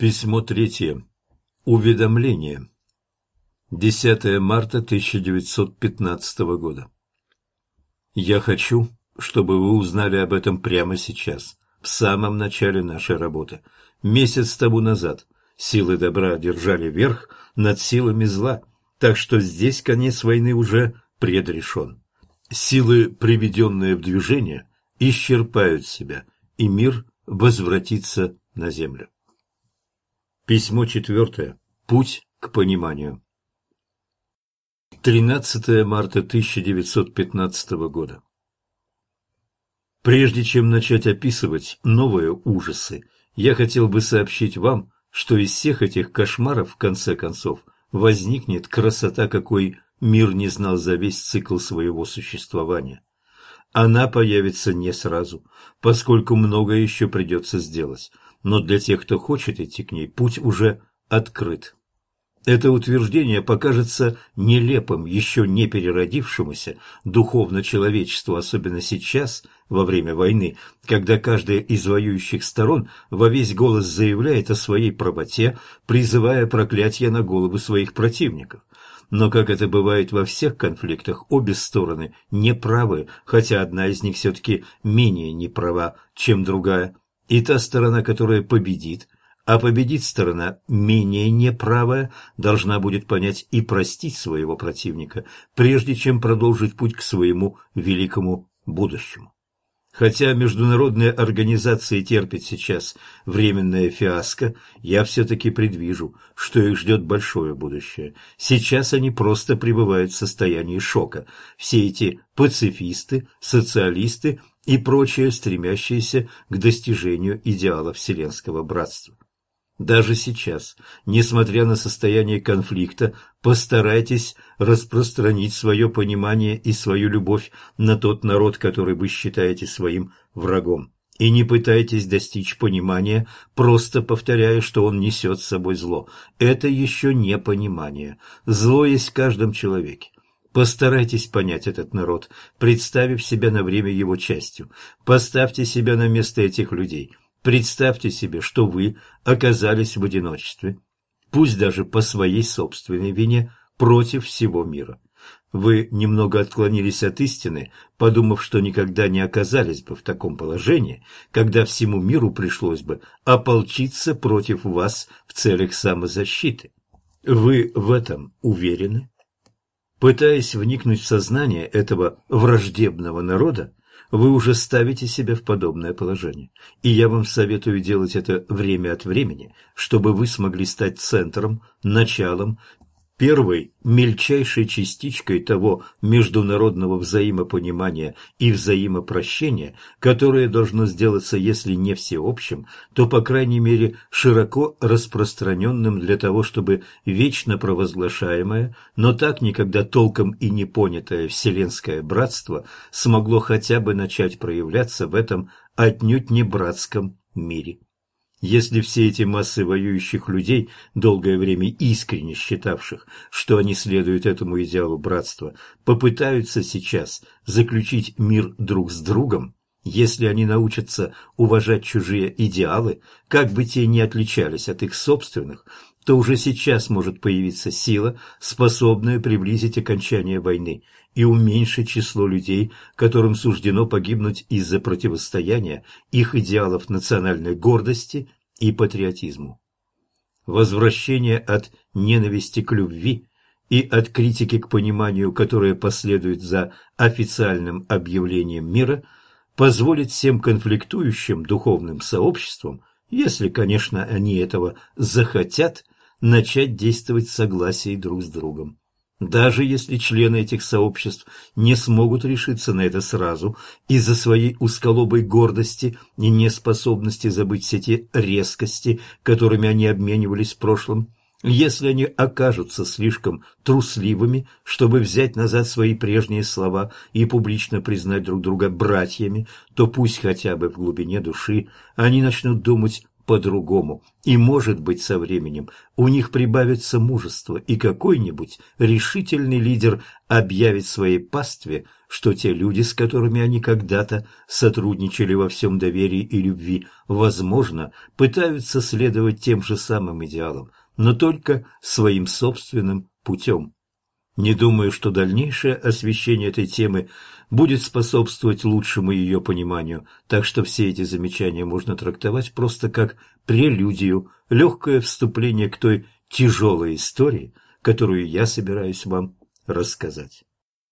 Письмо третье. Уведомление. 10 марта 1915 года. Я хочу, чтобы вы узнали об этом прямо сейчас, в самом начале нашей работы. Месяц тому назад силы добра держали верх над силами зла, так что здесь конец войны уже предрешен. Силы, приведенные в движение, исчерпают себя, и мир возвратится на землю. Письмо четвертое. Путь к пониманию. 13 марта 1915 года. Прежде чем начать описывать новые ужасы, я хотел бы сообщить вам, что из всех этих кошмаров, в конце концов, возникнет красота, какой мир не знал за весь цикл своего существования. Она появится не сразу, поскольку многое еще придется сделать, но для тех, кто хочет идти к ней, путь уже открыт. Это утверждение покажется нелепым еще не переродившемуся духовно человечеству, особенно сейчас, во время войны, когда каждая из воюющих сторон во весь голос заявляет о своей правоте, призывая проклятие на головы своих противников. Но, как это бывает во всех конфликтах, обе стороны неправы, хотя одна из них все-таки менее неправа, чем другая. И та сторона, которая победит, а победит сторона менее неправая, должна будет понять и простить своего противника, прежде чем продолжить путь к своему великому будущему. Хотя международная организация терпит сейчас временное фиаско, я все-таки предвижу, что их ждет большое будущее. Сейчас они просто пребывают в состоянии шока. Все эти пацифисты, социалисты и прочие, стремящиеся к достижению идеала Вселенского Братства. Даже сейчас, несмотря на состояние конфликта, постарайтесь распространить свое понимание и свою любовь на тот народ, который вы считаете своим врагом. И не пытайтесь достичь понимания, просто повторяя, что он несет с собой зло. Это еще не понимание. Зло есть в каждом человеке. Постарайтесь понять этот народ, представив себя на время его частью. Поставьте себя на место этих людей – Представьте себе, что вы оказались в одиночестве, пусть даже по своей собственной вине, против всего мира. Вы немного отклонились от истины, подумав, что никогда не оказались бы в таком положении, когда всему миру пришлось бы ополчиться против вас в целях самозащиты. Вы в этом уверены? Пытаясь вникнуть в сознание этого враждебного народа, вы уже ставите себя в подобное положение. И я вам советую делать это время от времени, чтобы вы смогли стать центром, началом, первой мельчайшей частичкой того международного взаимопонимания и взаимопрощения, которое должно сделаться, если не всеобщим, то, по крайней мере, широко распространенным для того, чтобы вечно провозглашаемое, но так никогда толком и не понятое вселенское братство смогло хотя бы начать проявляться в этом отнюдь не братском мире. Если все эти массы воюющих людей, долгое время искренне считавших, что они следуют этому идеалу братства, попытаются сейчас заключить мир друг с другом, если они научатся уважать чужие идеалы, как бы те ни отличались от их собственных, то уже сейчас может появиться сила, способная приблизить окончание войны и уменьшить число людей, которым суждено погибнуть из-за противостояния их идеалов национальной гордости и патриотизму. Возвращение от ненависти к любви и от критики к пониманию, которое последует за официальным объявлением мира, позволит всем конфликтующим духовным сообществам, если, конечно, они этого захотят, начать действовать в согласии друг с другом. Даже если члены этих сообществ не смогут решиться на это сразу из-за своей узколобой гордости и неспособности забыть все те резкости, которыми они обменивались в прошлом, если они окажутся слишком трусливыми, чтобы взять назад свои прежние слова и публично признать друг друга братьями, то пусть хотя бы в глубине души они начнут думать по-другому, и, может быть, со временем у них прибавится мужество, и какой-нибудь решительный лидер объявит своей пастве, что те люди, с которыми они когда-то сотрудничали во всем доверии и любви, возможно, пытаются следовать тем же самым идеалам, но только своим собственным путем. Не думаю, что дальнейшее освещение этой темы будет способствовать лучшему ее пониманию, так что все эти замечания можно трактовать просто как прелюдию, легкое вступление к той тяжелой истории, которую я собираюсь вам рассказать.